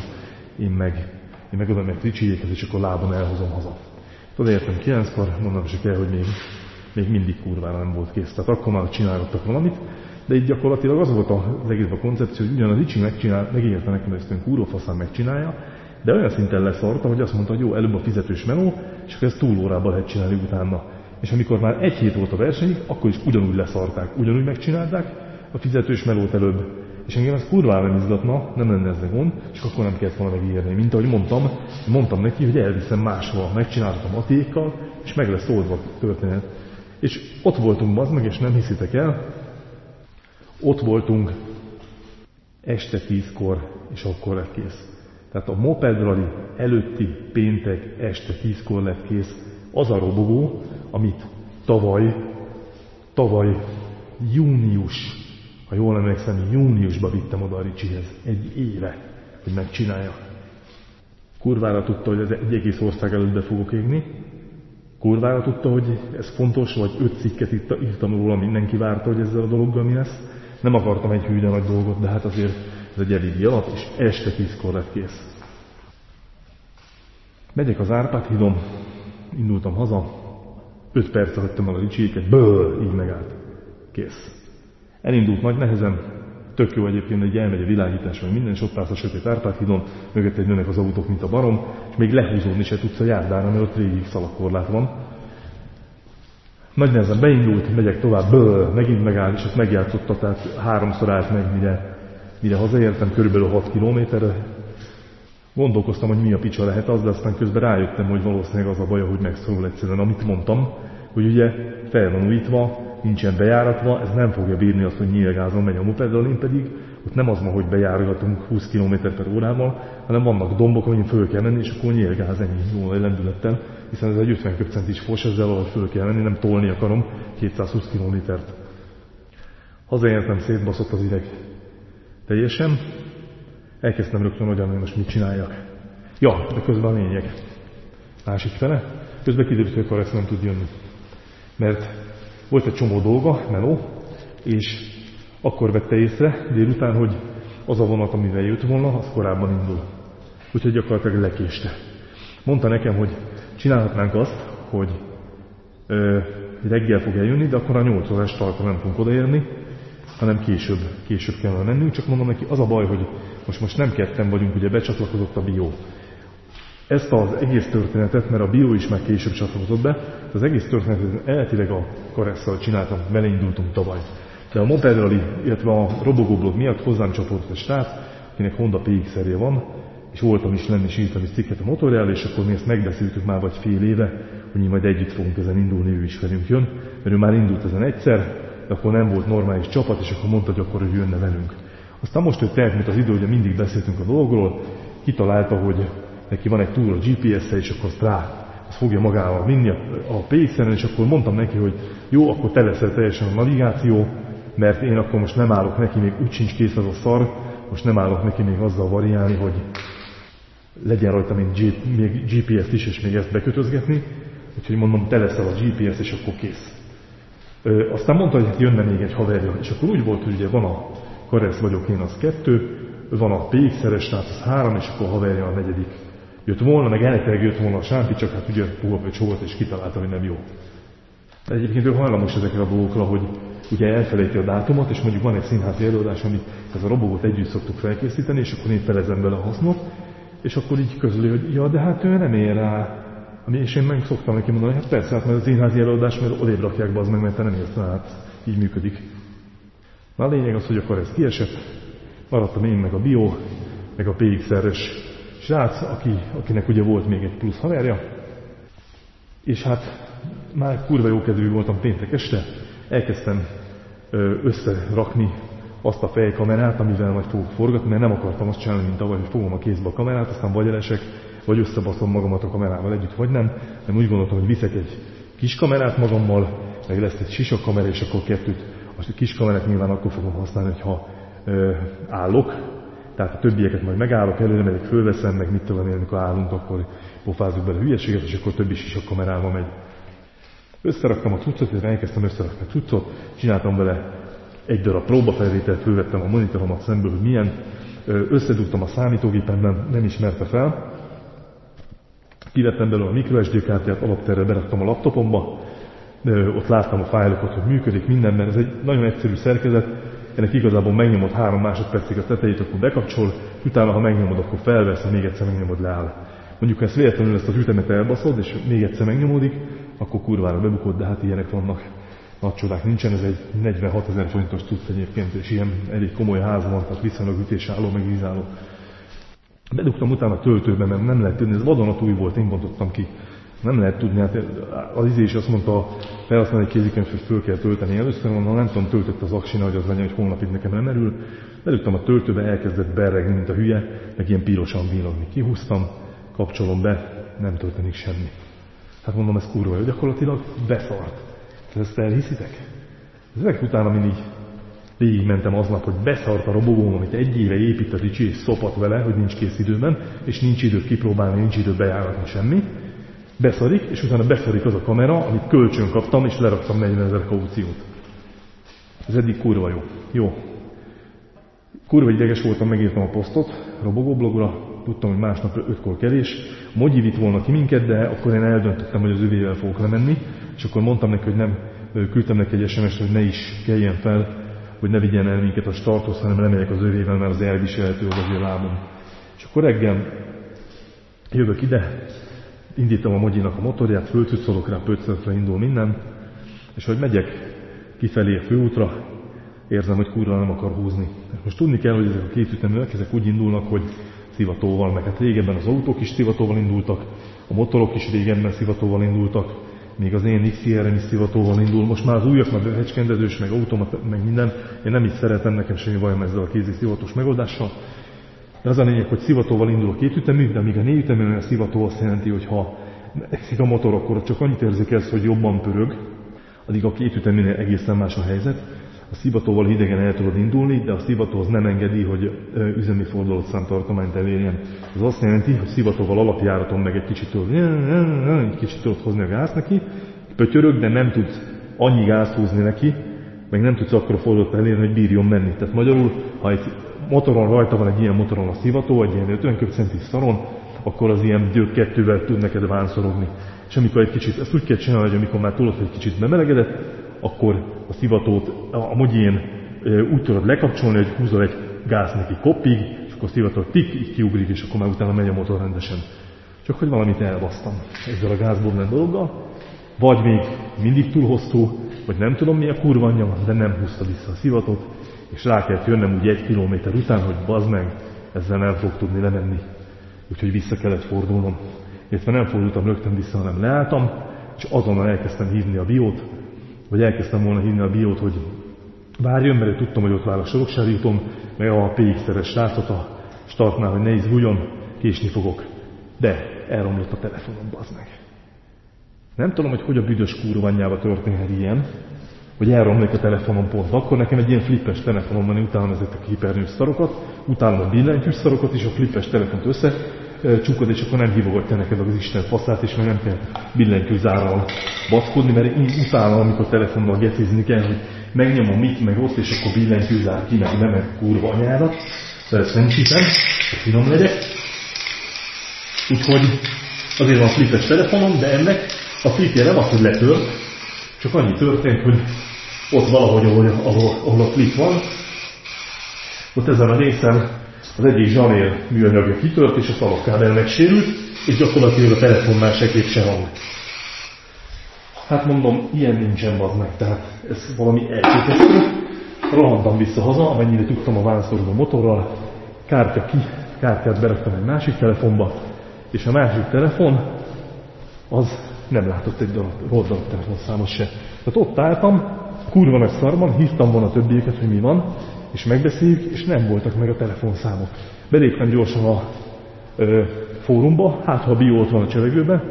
én meg, én meg oda meg Ricsiékhez, és akkor lábon elhozom haza. Odaértem 9-kor, mondom se kell, hogy még, még mindig kurvára nem volt kész. Tehát akkor már csinálgattak valamit, de itt gyakorlatilag az volt az egész a koncepció, hogy ugyan a Ricsi megcsinál, megígérte nekem, hogy ezt ön kúrófaszán megcsinálja, de olyan szinten leszarta, hogy azt mondta, hogy jó, előbb a fizetős meló, és akkor ezt túlórában lehet csinálni utána. És amikor már egy hét volt a verseny, akkor is ugyanúgy leszarták, ugyanúgy megcsinálták a fizetős melót előbb. És engem ez kurvára nem izgatna, nem lenne ez gond, és akkor nem kellett volna megírni. Mint ahogy mondtam, mondtam neki, hogy elviszem máshol, megcsináltam a tékkal, és meg lesz oldva a történet. És ott voltunk az meg, és nem hiszitek el, ott voltunk este tízkor, és akkor lett kész. Tehát a Moped előtti péntek este tízkor lett kész az a robogó, amit tavaly, tavaly június, ha jól emlékszem, júniusban vittem oda a Ricsihez, egy éve, hogy megcsinálja. Kurvára tudta, hogy ez egy egész ország előtt be fogok égni. Kurvára tudta, hogy ez fontos, vagy öt cikket írtam róla, mindenki várta, hogy ezzel a dologgal mi lesz. Nem akartam egy hűde nagy dolgot, de hát azért ez egy eléggé alap, és este tízkor lett kész. Megyek az Árpád hídon, indultam haza, öt percre hagytam a ricséket, ből, így megállt. Kész. Elindult nagy nehezen, tök jó egyébként, hogy elmegy a világítás, vagy minden, és ott állsz a sötét Árpád hídon, mögött egy nőnek az autók, mint a barom, és még lehúzódni se tudsz a járdára, mert ott régi szalagkorlát van. Nagy nehezen beindult, megyek tovább, ből, megint megáll, és ezt megjátszotta, tehát háromszor állt meg, mire, mire hazaértem, körülbelül 6 kilométerre, Gondolkoztam, hogy mi a picsa lehet az, de aztán közben rájöttem, hogy valószínűleg az a baj, hogy megszorul egyszerűen, amit mondtam, hogy ugye fel van újítva, nincsen bejáratva, ez nem fogja bírni azt, hogy nyílgázon megy a mopeddal, én pedig ott nem az ma, hogy bejárgatunk 20 km per órával, hanem vannak dombok, amin föl kell menni, és akkor nyílgáz ennyi jó lendülettel, hiszen ez egy 50 köpcentis fos, ezzel valahogy föl kell menni, nem tolni akarom 220 kilométert. Hazaértem, szétbaszott az ideg. Teljesen, Elkezdtem rögtön hogy most mit csináljak. Ja, de közben a lényeg. Másik fele. Közben kiderült, hogy Karesz nem tud jönni. Mert volt egy csomó dolga, meló, és akkor vette észre délután, hogy az a vonat, amivel jött volna, az korábban indul. Úgyhogy gyakorlatilag lekéste. Mondta nekem, hogy csinálhatnánk azt, hogy ö, reggel fog eljönni, de akkor a 8 órás tartra nem fogunk odaérni, hanem később, később kellene mennünk. Csak mondom neki, az a baj, hogy most, most nem ketten vagyunk, ugye becsatlakozott a bió. Ezt az egész történetet, mert a bió is már később csatlakozott be, az egész történetet eletileg a karesszal csináltam, vele indultunk tavaly. De a Moped illetve a robogóblog miatt hozzám csatolt egy srác, akinek Honda px van, és voltam is lenni, és írtam is cikket a motorjál, és akkor mi ezt megbeszéltük már vagy fél éve, hogy mi majd együtt fogunk ezen indulni, ő is velünk jön, mert ő már indult ezen egyszer, akkor nem volt normális csapat, és akkor mondta, hogy akkor ő jönne velünk. Aztán most ő tehet, mint az idő, hogy mindig beszéltünk a dolgról, kitalálta, hogy neki van egy túl a GPS-e, és akkor azt rá, azt fogja magával vinni a, a PX-en, és akkor mondtam neki, hogy jó, akkor te leszel teljesen a navigáció, mert én akkor most nem állok neki, még úgy sincs kész az a szar, most nem állok neki még azzal variálni, hogy legyen rajta még, G, még GPS-t is, és még ezt bekötözgetni. Úgyhogy mondom, te leszel a GPS, és akkor kész. Ö, aztán mondta, hogy jönne még egy haverja, és akkor úgy volt, hogy ugye van a Karesz vagyok én, az kettő, van a PX-szeres tehát az három, és akkor haverja a negyedik. Jött volna, meg eletileg jött volna a Sánti, csak hát ugye Puhapöcs volt, és kitalálta, hogy nem jó. De egyébként ő hajlamos ezekre a dolgokra, hogy ugye elfelejti a dátumot, és mondjuk van egy színházi előadás, amit ez a robogot együtt szoktuk felkészíteni, és akkor én felezem bele a hasznot, és akkor így közli, hogy ja, de hát ő nem ér rá. És én meg szoktam neki mondani, hát persze, hát mert az színházi előadás, mert odébb rakják be az meg, mert te nem érsz hát így működik. Na a lényeg az, hogy akkor ez kiesett, maradtam én meg a bio, meg a PXR-es srác, aki, akinek ugye volt még egy plusz haverja, és hát már kurva jókedvű voltam péntek este, elkezdtem összerakni azt a fejkamerát, amivel majd fogok forgatni, mert nem akartam azt csinálni, mint tavaly, hogy fogom a kézbe a kamerát, aztán vagy elesek, vagy összebaszom magamat a kamerával együtt, vagy nem. Nem úgy gondoltam, hogy viszek egy kis kamerát magammal, meg lesz egy sisak kamera, és akkor kettőt. Most a kis kamerát nyilván akkor fogom használni, ha állok, tehát a többieket majd megállok, előre megyek, fölveszem, meg mit tudom én, amikor állunk, akkor pofázunk bele hülyeséget, és akkor többi is a kamerával megy. Összeraktam a cuccot, és elkezdtem összerakni a cuccot, csináltam vele egy darab próbafelvételt fölvettem a monitoromat szemből, hogy milyen, összedugtam a számítógépemben, nem ismerte fel, kivettem belőle a microSD kártyát, alapterre beraktam a laptopomba, ott láttam a fájlokat, hogy működik mindenben, ez egy nagyon egyszerű szerkezet, ennek igazából megnyomod három másodpercig a tetejét, akkor bekapcsol, utána ha megnyomod, akkor felvesz, ha még egyszer megnyomod, leáll. Mondjuk, ha ezt véletlenül ezt az ütemet elbaszod, és még egyszer megnyomódik, akkor kurvára bebukod, de hát ilyenek vannak. Nagy csodák nincsen, ez egy 46 ezer forintos tudsz egyébként, és ilyen elég komoly ház van, tehát viszonylag ütésálló, meg vízálló. Bedugtam utána a töltőbe, mert nem lehet tudni, ez vadonatúj volt, én bontottam ki. Nem lehet tudni, hát az izé is azt mondta, felhasználni egy kézikönyv, hogy föl kell tölteni először, mondom, nem tudom, töltött az aksina, hogy az legyen, hogy holnapig nekem nem erül. Bedugtam a töltőbe, elkezdett berregni, mint a hülye, meg ilyen pirosan villogni. Kihúztam, kapcsolom be, nem történik semmi. Hát mondom, ez kurva jó, gyakorlatilag beszart. Ezt elhiszitek? Ezek utána mindig végigmentem aznap, hogy beszart a robogóm, amit egy éve épít a Ricsi, és szopat vele, hogy nincs kész időben, és nincs időt kipróbálni, nincs időt bejáratni semmi. Beszarik, és utána beszarik az a kamera, amit kölcsön kaptam, és leraktam 40 ezer kauciót. Ez eddig kurva jó. Jó. Kurva ideges voltam, megírtam a posztot robogó blogra, tudtam, hogy másnap ötkor kelés. Mogyi vitt volna ki minket, de akkor én eldöntöttem, hogy az övével fogok lemenni, és akkor mondtam neki, hogy nem, küldtem neki egy sms hogy ne is keljen fel, hogy ne vigyen el minket a starthoz, hanem lemegyek az övével, mert az elviselhető az az lábom. És akkor reggel jövök ide, indítom a Mogyinak a motorját, fölcucolok rá, pöccötre indul minden, és hogy megyek kifelé a főútra, érzem, hogy kurva nem akar húzni. Most tudni kell, hogy ezek a két üteműek, ezek úgy indulnak, hogy szivatóval, meg hát régebben az autók is szivatóval indultak, a motorok is régebben szivatóval indultak, még az én XCR-em is szivatóval indul, most már az újak, meg hecskendezős, meg automat, meg minden, én nem is szeretem, nekem semmi bajom ezzel a kézi szivatós megoldással. De az a lényeg, hogy szivatóval indul a két ütemű, de míg a négy ütemű a szivató azt jelenti, hogy ha a motor, akkor csak annyit érzik ez, hogy jobban pörög, addig a két üteműnél egészen más a helyzet. A szivatóval hidegen el tudod indulni, de a szivató az nem engedi, hogy üzemi fordulószám tartományt elérjen. Ez azt jelenti, hogy szivatóval alapjáraton meg egy kicsit tudod, egy kicsit tudod hozni a gáz neki, pötyörög, de nem tudsz annyi gázt húzni neki, meg nem tudsz akkor a fordulat elérni, hogy bírjon menni. Tehát magyarul, ha egy motoron rajta van egy ilyen motoron a szivató, egy ilyen 50 köbcentis szaron, akkor az ilyen győk kettővel tud neked vánszorogni. És amikor egy kicsit, ezt úgy kell csinálni, hogy amikor már tudod, hogy egy kicsit bemelegedett, akkor a szivatót a mogyén úgy tudod lekapcsolni, hogy húzol egy gáz neki koppig, és akkor a szivató tik, így kiugrik, és akkor már utána megy a motor rendesen. Csak hogy valamit elbasztam ezzel a gázboblán dologgal, vagy még mindig túl hosszú, vagy nem tudom mi a kurva anyja de nem húzta vissza a szivatot, és rá kellett jönnöm úgy egy kilométer után, hogy bazd meg, ezzel nem fog tudni lemenni. Úgyhogy vissza kellett fordulnom. Illetve nem fordultam rögtön vissza, hanem leálltam, és azonnal elkezdtem hívni a biót, vagy elkezdtem volna hívni a biót, hogy várjon, mert tudtam, hogy ott vár a Soroksári meg a PX-szeres srácot a startnál, hogy ne izguljon, késni fogok. De elromlott a telefonom, bazd meg. Nem tudom, hogy hogy a büdös kurvanyába történhet ilyen, hogy elromlik a telefonom pont. Akkor nekem egy ilyen flippes telefonom van, utálom ezeket a hipernyős szarokat, utálom a billentyűs szarokat, és a flippes telefont össze csukod, és akkor nem hívogatja neked az Isten faszát, és meg nem kell billentyűzárral baszkodni, mert én utálom, amikor telefonnal gecizni kell, hogy megnyomom mit, meg ott, és akkor billentyűzár ki, meg nem, meg kurva anyára. De ezt nem finom legyek. Úgyhogy azért van flippes telefonom, de ennek a flipje nem az, hogy letört, csak annyi történt, hogy ott valahogy, ahol, ahol, ahol a flip van, ott ezen a részen az egyik zsanér műanyagja kitört, és a szalagkábel megsérült, és gyakorlatilag a telefon már se kép se hang. Hát mondom, ilyen nincsen az meg, tehát ez valami elképesztő. Rohantam vissza haza, amennyire tudtam a vánszorodó motorral, kártya ki, kártyát beraktam egy másik telefonba, és a másik telefon az nem látott egy darab, darab telefonszámot se. Tehát ott álltam, kurva nagy szarban, hívtam volna a többieket, hogy mi van, és megbeszéljük, és nem voltak meg a telefonszámok. Beléptem gyorsan a ö, fórumba, hát ha a bio ott van a csevegőben,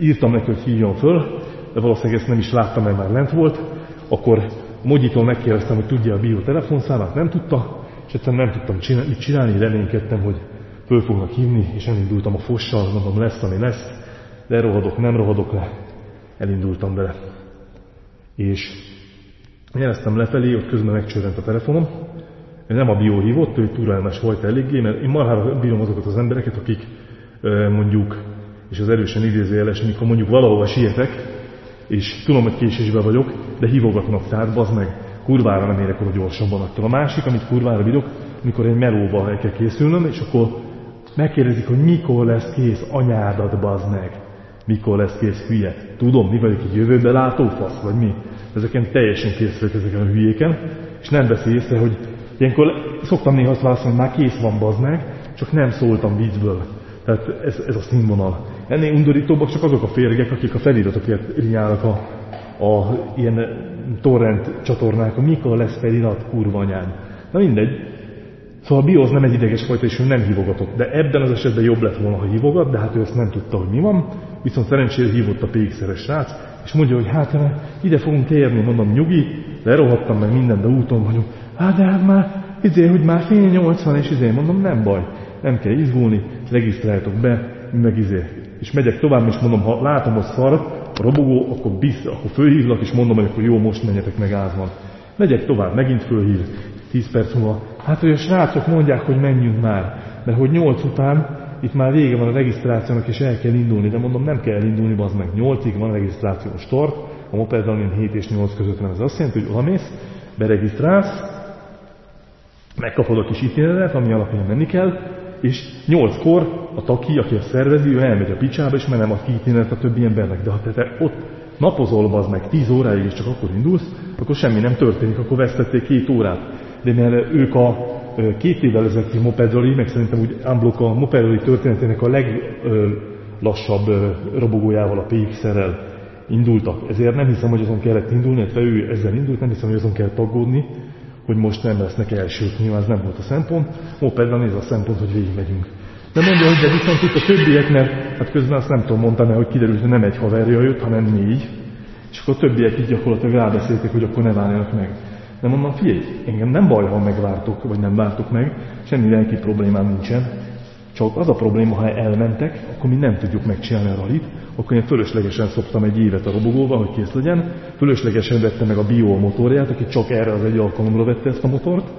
írtam neki, hogy hívjon föl, de valószínűleg ezt nem is láttam, mert már lent volt, akkor Mogyitól megkérdeztem, hogy tudja a bio telefonszámát, nem tudta, és egyszerűen nem tudtam csinálni, mit csinálni, reménykedtem, hogy föl fognak hívni, és elindultam a fossal, mondom, lesz, ami lesz, rohadok, nem rohadok le, elindultam vele. És Nyereztem lefelé, ott közben megcsörrent a telefonom, nem a bió hívott, ő türelmes volt eléggé, mert én marhára bírom azokat az embereket, akik mondjuk, és az erősen idézőjeles, mikor mondjuk valahova sietek, és tudom, hogy késésben vagyok, de hívogatnak, tehát bazd meg, kurvára nem érek oda gyorsabban attól. A másik, amit kurvára bírok, mikor egy melóba el kell készülnöm, és akkor megkérdezik, hogy mikor lesz kész anyádat, bazd meg. Mikor lesz kész hülye. Tudom, mi vagyok egy jövőbe látó fasz, vagy mi? Ezeken teljesen kész vagyok ezeken a hülyéken, és nem veszi észre, hogy ilyenkor szoktam néha azt válaszolni, hogy már kész van, bazd meg, csak nem szóltam viccből. Tehát ez, ez a színvonal. Ennél undorítóbbak csak azok a férgek, akik a feliratokért rinyálnak a, a ilyen torrent csatornák, mikor lesz felirat, kurva anyád. Na mindegy. Szóval a BIOS nem egy ideges fajta, és ő nem hívogatott. De ebben az esetben jobb lett volna, ha hívogat, de hát ő ezt nem tudta, hogy mi van. Viszont szerencsére hívott a PX-szeres srác, és mondja, hogy hát ide fogunk érni, mondom, nyugi, lerohadtam meg minden, de úton vagyunk. Hát de hát már, izé, hogy már fél nyolc van, és izé, mondom, nem baj, nem kell izgulni, regisztráljátok be, meg izé. És megyek tovább, és mondom, ha látom a szar, a robogó, akkor bisz, akkor fölhívlak, és mondom, hogy akkor jó, most menjetek meg van. Megyek tovább, megint fölhív, 10 perc múlva. Hát, hogy a srácok mondják, hogy menjünk már, mert hogy 8 után itt már vége van a regisztrációnak, és el kell indulni, de mondom, nem kell elindulni, az meg 8-ig van a regisztrációs tort, a mopeddal 7 és 8 között van, ez azt jelenti, hogy odamész, beregisztrálsz, megkapod a kis itineret, ami alapján menni kell, és nyolckor a taki, aki a szervezi, ő elmegy a picsába, és már nem ad a többi embernek. De ha te, te ott napozol, az meg 10 óráig, és csak akkor indulsz, akkor semmi nem történik, akkor vesztették két órát. De mert ők a két évvel ezelőtti mopedrali, meg szerintem úgy unblock a mopedrali történetének a leglassabb robogójával, a PX-rel indultak. Ezért nem hiszem, hogy azon kellett indulni, illetve ő ezzel indult, nem hiszem, hogy azon kell taggódni, hogy most nem lesznek elsők, nyilván ez nem volt a szempont. Mopedra néz a szempont, hogy végigmegyünk. De mondja, hogy de viszont itt a többiek, mert hát közben azt nem tudom mondani, hogy kiderült, hogy nem egy haverja jött, hanem négy. És akkor a többiek így gyakorlatilag rábeszélték, hogy akkor ne várjanak meg. De mondom, figyelj, engem nem baj, ha megvártok, vagy nem vártok meg, semmi lelki problémám nincsen. Csak az a probléma, ha elmentek, akkor mi nem tudjuk megcsinálni a ralit, akkor én fölöslegesen szoptam egy évet a robogóval, hogy kész legyen, fölöslegesen vette meg a Bio motorját, aki csak erre az egy alkalomra vette ezt a motort,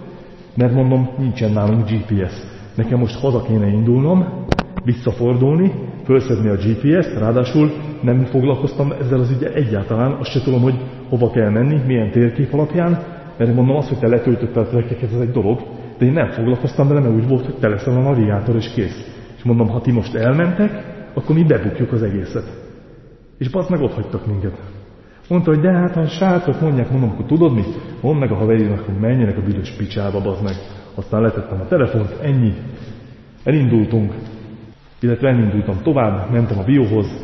mert mondom, nincsen nálunk GPS. Nekem most haza kéne indulnom, visszafordulni, felszedni a GPS-t, ráadásul nem foglalkoztam ezzel az ügyel egyáltalán, azt se tudom, hogy hova kell menni, milyen térkép alapján, mert mondom azt, hogy te letöltötted a trekkeket, ez egy dolog, de én nem foglalkoztam vele, mert úgy volt, hogy te leszel a navigátor, és kész. És mondom, ha ti most elmentek, akkor mi bebukjuk az egészet. És bazd meg ott hagytak minket. Mondta, hogy de hát, ha srácok mondják, mondom, akkor tudod mit? Mondd meg a haverjának, hogy menjenek a büdös picsába, bazd meg. Aztán letettem a telefont, ennyi. Elindultunk, illetve elindultam tovább, mentem a bióhoz,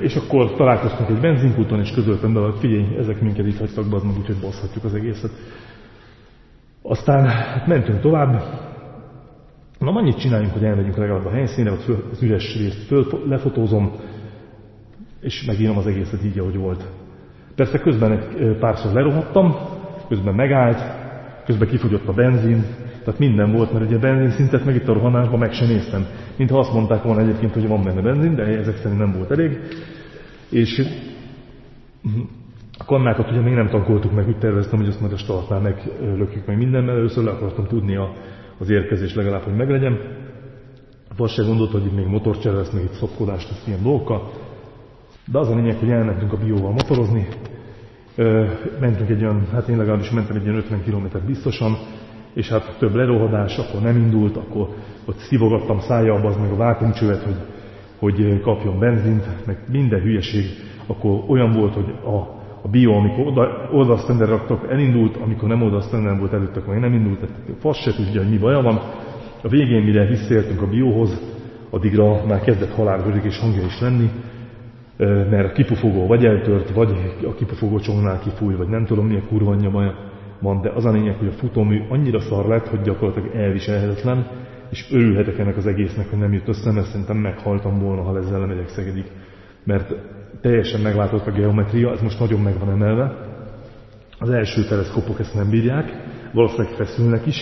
és akkor találkoztunk egy benzinkúton, és közöltem be, hogy figyelj, ezek minket itt hagytak be, meg úgyhogy baszhatjuk az egészet. Aztán mentünk tovább, Na, annyit csináljunk, hogy elmegyünk legalább a helyszínre, ott föl, az üres részt föl, lefotózom, és megírom az egészet így, ahogy volt. Persze közben egy párszor lerohattam, közben megállt, közben kifogyott a benzin, tehát minden volt, mert ugye a benzin szintet meg itt a rohanásban meg sem néztem. Mintha azt mondták volna egyébként, hogy van benne benzin, de ezek szerint nem volt elég. És a kannákat ugye még nem tankoltuk meg, úgy terveztem, hogy azt majd a startnál meglökjük meg minden, mert először le akartam tudni a, az érkezés legalább, hogy meglegyen. A pas se gondolta, hogy itt még motorcsere lesz, még itt szopkodást lesz ilyen dolgokkal. De az a lényeg, hogy elmentünk a bióval motorozni, mentünk egy olyan, hát én legalábbis mentem egy olyan 50 km biztosan, és hát több lerohadás, akkor nem indult, akkor ott szivogattam szájába az meg a vákumcsövet, hogy, hogy kapjon benzint, meg minden hülyeség. Akkor olyan volt, hogy a, a bio, amikor oda, oda raktak, elindult, amikor nem oda volt előtte, akkor nem indult, tehát fasz se tudja, hogy mi baja van. A végén, mire visszaértünk a bióhoz, addigra már kezdett halálvörög és hangja is lenni, mert a kipufogó vagy eltört, vagy a kipufogó csongnál kifúj, vagy nem tudom mi a kurva baja van, de az a lényeg, hogy a futómű annyira szar lett, hogy gyakorlatilag elviselhetetlen, és örülhetek ennek az egésznek, hogy nem jött össze, mert szerintem meghaltam volna, ha ezzel lemegyek Szegedig. Mert teljesen megváltozott a geometria, ez most nagyon meg van emelve. Az első teleszkopok ezt nem bírják, valószínűleg feszülnek is,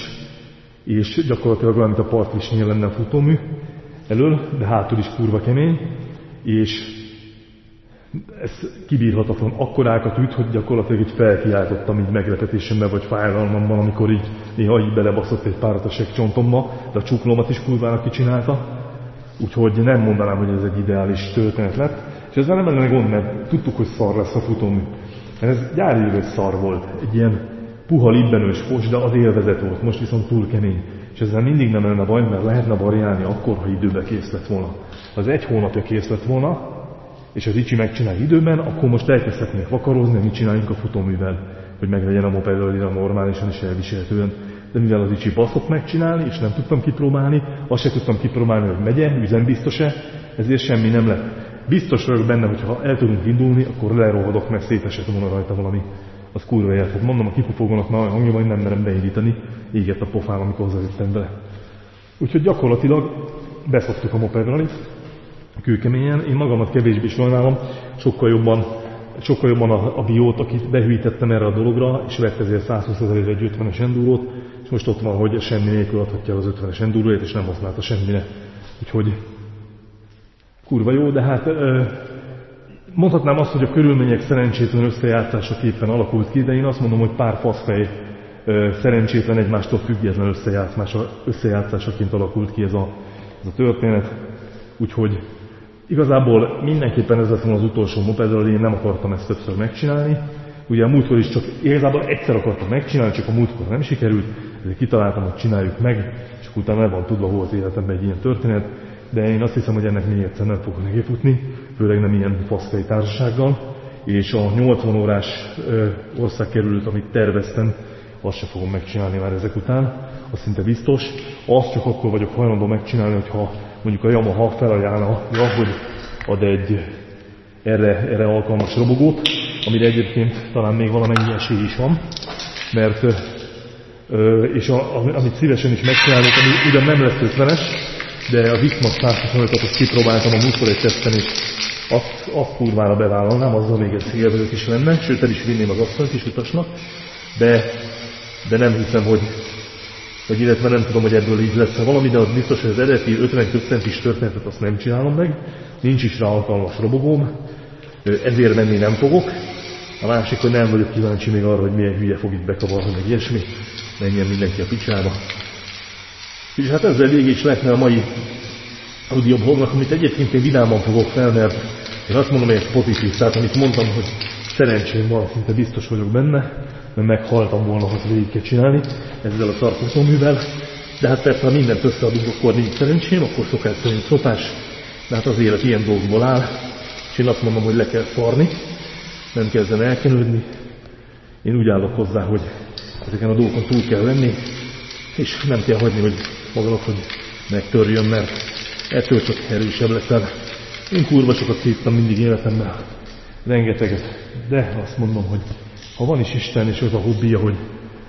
és gyakorlatilag olyan, mint a partvisnél lenne a futómű elől, de hátul is kurva kemény, és ez kibírhatatlan akkorákat üt, hogy gyakorlatilag így felkiáltottam így meglepetésemben vagy fájdalmamban, amikor így néha így belebaszott egy párat a segcsontomba, de a csuklómat is kurvára kicsinálta. Úgyhogy nem mondanám, hogy ez egy ideális történet lett. És ezzel nem lenne gond, mert tudtuk, hogy szar lesz a futómű. Ez gyári szar volt. Egy ilyen puha libbenős fos, de az élvezet volt. Most viszont túl kemény. És ezzel mindig nem lenne baj, mert lehetne variálni akkor, ha időben kész lett volna. Az egy hónapja kész lett volna, és az Icsi megcsinál időben, akkor most elkezdhetnék vakarozni, mit csináljunk a futóművel, hogy meglegyen a moped normálisan és elviselhetően. De mivel az Icsi baszott megcsinálni, és nem tudtam kipróbálni, azt se tudtam kipróbálni, hogy megye, üzembiztos-e, ezért semmi nem lett. Biztos vagyok benne, hogy ha el tudunk indulni, akkor lerohadok, mert szétesett volna rajta valami. Az kurva érted. Mondom, a kipufogónak már olyan hangja, hogy nem merem beindítani. Égett a pofám, amikor hozzájöttem bele. Úgyhogy gyakorlatilag beszoktuk a mopedra kőkeményen. Én magamat kevésbé sajnálom, sokkal jobban, sokkal jobban a, a biót, akit behűítettem erre a dologra, és vett ezért 120 ezer egy 50-es endúrót, és most ott van, hogy semmi nélkül adhatja az 50-es endúróját, és nem használta semmire. Úgyhogy kurva jó, de hát mondhatnám azt, hogy a körülmények szerencsétlen összejátszásaképpen alakult ki, de én azt mondom, hogy pár faszfej szerencsétlen egymástól független összejátszásaként alakult ki ez a, ez a történet. Úgyhogy igazából mindenképpen ez lett volna az utolsó mopedről, én nem akartam ezt többször megcsinálni. Ugye a múltkor is csak igazából egyszer akartam megcsinálni, csak a múltkor nem sikerült, ezért kitaláltam, hogy csináljuk meg, és utána el van tudva, volt életemben egy ilyen történet de én azt hiszem, hogy ennek még egyszer nem fogok nekifutni, főleg nem ilyen faszkai társasággal, és a 80 órás országkerülőt, amit terveztem, azt se fogom megcsinálni már ezek után, az szinte biztos. Azt csak akkor vagyok hajlandó megcsinálni, hogyha mondjuk a Yamaha felajánlja, hogy ad egy erre, erre alkalmas robogót, amire egyébként talán még valamennyi esély is van, mert és a, amit szívesen is megcsinálok, ami ugyan nem lesz 50-es, de a Visma 125-ot azt kipróbáltam a múltkor egy teszten, és azt, azt kurvára bevállalnám, azzal még egy szélvezők is lenne, sőt el is vinném az asszonyt is utasnak, de, de nem hiszem, hogy, hogy illetve nem tudom, hogy ebből így lesz valami, de az biztos, hogy az eredeti 55 centis történetet azt nem csinálom meg, nincs is rá alkalmas robogóm, ezért menni nem fogok. A másik, hogy nem vagyok kíváncsi még arra, hogy milyen hülye fog itt bekavarni, meg ilyesmi. Menjen mindenki a picsába. És hát ezzel végig is lehetne a mai audioblognak, amit egyébként én vidáman fogok fel, mert én azt mondom, hogy ez pozitív. Tehát amit mondtam, hogy szerencsém van, szinte biztos vagyok benne, mert meghaltam volna, ha végig kell csinálni ezzel a szarkotóművel. De hát persze, ha mindent összeadunk, akkor nincs szerencsém, akkor szokás szerint szopás. De hát az élet ilyen dolgokból áll. És én azt mondom, hogy le kell szarni, nem kezdem elkenődni. Én úgy állok hozzá, hogy ezeken a dolgokon túl kell lenni, és nem kell hagyni, hogy magadnak, hogy megtörjön, mert ettől csak erősebb leszel. Én kurva sokat szívtam mindig életemben, rengeteget, de azt mondom, hogy ha van is Isten, és az a hobbija, hogy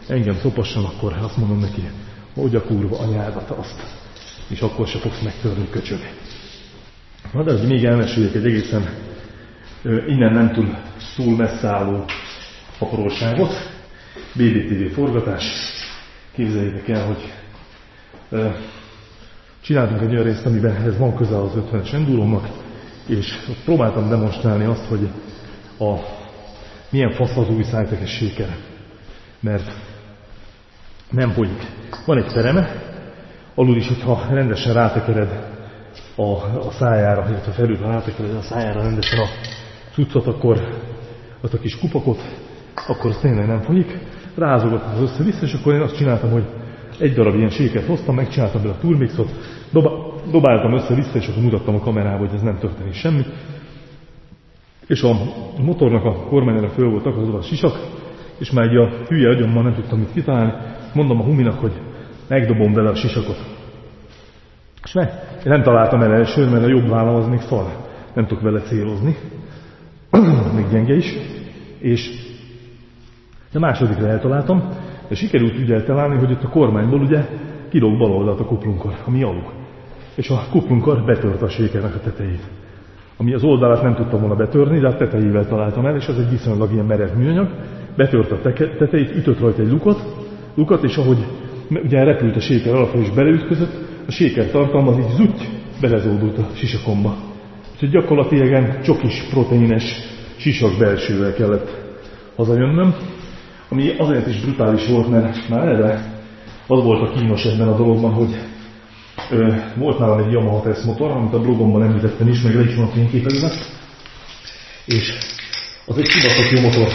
engem szopasson, akkor azt mondom neki, hogy a kurva anyádat azt, és akkor se fogsz megtörni köcsög. Na de még elmeséljek egy egészen innen nem túl, túl messze álló apróságot. BBTV forgatás. Képzeljétek el, hogy Csináltunk egy olyan részt, amiben ez van közel az 50-es endulónak, és próbáltam demonstrálni azt, hogy a, milyen fasz az új szájtekes sékere. Mert nem folyik. Van egy tereme, alul is, hogyha rendesen rátekered a, a szájára, illetve felül, ha rátekered a szájára rendesen a cuccot, akkor azt a kis kupakot, akkor az tényleg nem folyik. Rázogatom az össze-vissza, és akkor én azt csináltam, hogy egy darab ilyen séket hoztam, megcsináltam bele a turmixot, doba, dobáltam össze-vissza, és akkor mutattam a kamerába, hogy ez nem történik semmi. És a motornak a kormányára föl volt akadva a sisak, és már egy a hülye agyommal nem tudtam mit kitalálni. Mondom a huminak, hogy megdobom vele a sisakot. És meg, én nem találtam el elsőn, mert a jobb vállam az még szar. Nem tudok vele célozni. <clears throat> még gyenge is. És de másodikra eltaláltam, de sikerült úgy eltalálni, hogy itt a kormányból ugye kilóg bal oldalt a kuplunkor, ami alul. És a kuplunkor betört a sékernek a tetejét. Ami az oldalát nem tudtam volna betörni, de a tetejével találtam el, és ez egy viszonylag ilyen merev műanyag. Betört a tetejét, ütött rajta egy lukat, lukat, és ahogy ugye repült a séker alapra és beleütközött, a séker tartalma az így zutty belezódult a sisakomba. Úgyhogy gyakorlatilag ilyen csokis proteínes sisak belsővel kellett hazajönnöm, ami azért is brutális volt, mert már erre az volt a kínos ebben a dologban, hogy ö, volt nálam egy Yamaha Test motor, amit a blogomban említettem is, meg le is van fényképezve, és az egy kibaszott jó motor.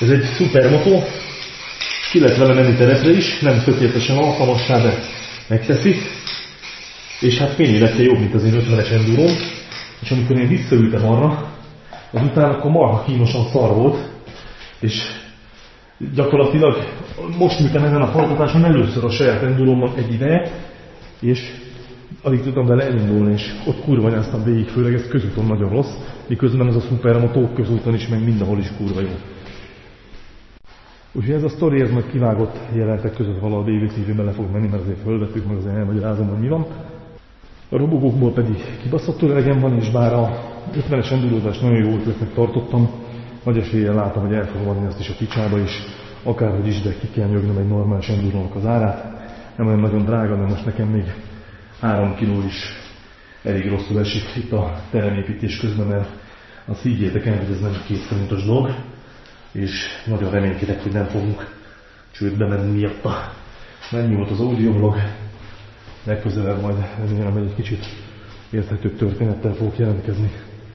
Ez egy szupermotor, ki lehet vele menni terepre is, nem tökéletesen alkalmassá, de megteszi. És hát lett jobb, mint az én 50-es enduróm. És amikor én visszaültem arra, azután akkor marha kínosan szar volt, és gyakorlatilag most ültem ezen a faltatáson először a saját endulomban egy ideje, és alig tudtam vele elindulni, és ott kurva nyáztam végig, főleg ez közúton nagyon rossz, miközben ez a szupermotó közúton is, meg mindenhol is kurva jó. Úgyhogy ez a sztori, ez majd kivágott jelentek között valahol BBTV-ben le fog menni, mert azért fölvettük, meg azért elmagyarázom, hogy mi van. A robogókból pedig kibaszott öregem van, és bár a 50-es endulózást nagyon jó ötletnek tartottam, nagy eséllyel látom, hogy el fogom adni azt is a picsába is, akárhogy is, de ki kell nyögnöm egy normális endulónak az árát. Nem olyan nagyon drága, de most nekem még 3 kiló is elég rosszul esik itt a teremépítés közben, mert azt higgyétek el, hogy ez nem két forintos dolog, és nagyon reménykedek, hogy nem fogunk csődbe menni miatta. Mennyi volt az audioblog, legközelebb majd remélem, hogy egy kicsit érthetőbb történettel fogok jelentkezni.